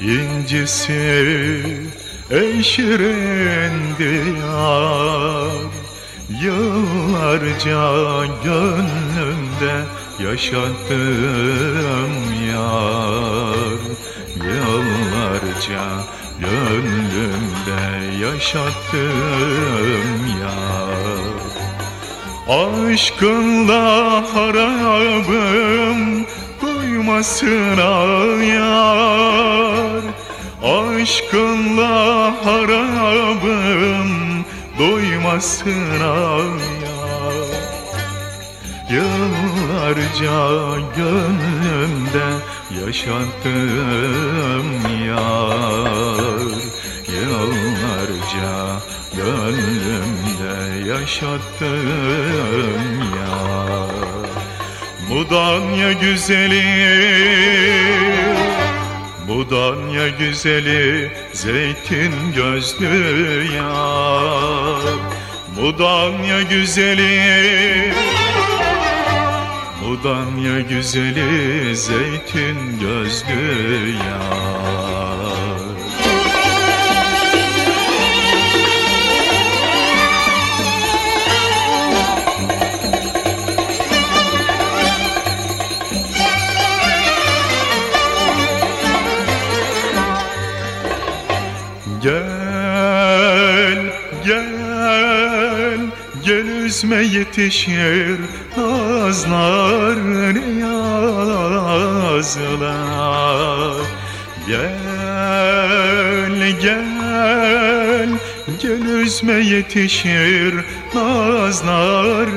incisi eşrendi yar. Yıllarca gönlümde yaşattım yar. Yıllarca gönlümde yaşattım yar. Aşkınla harabım duymasına yar Aşkınla harabım doymasına yar Yıllarca gönlümde yaşattım yar. Yıllarca gönlümde yaşattım yar Mudanya güzeli Mudanya güzeli zeytin gözlü yar. Mudanya güzeli Mudanya güzeli zeytin gözlü yar Gel, gel, gel üzme yetişir nazlar yazlar Gel, gel, gel üzme yetişir nazlar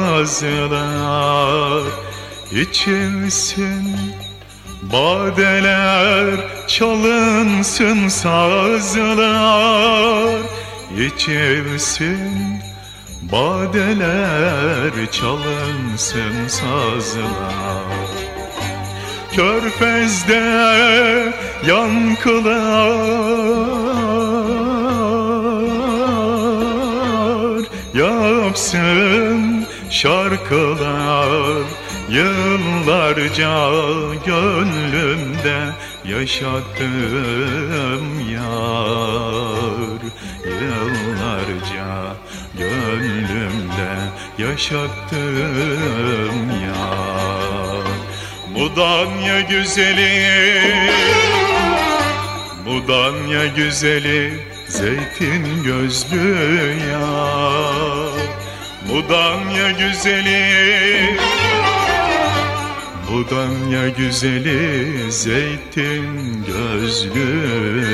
yazlar İçilsin Badeler çalınsın sazlar içilsin. Badeler çalınsın sazlar. Körfez'de yankılar Yapsın şarkılar Yıllarca gönlümde yaşattım yar. Yıllarca gönlümde yaşattım yar. Mudanya güzeli Mudanya güzeli zeytin gözlü yar. Mudanya güzeli Mudanya güzeli zeytin gözlü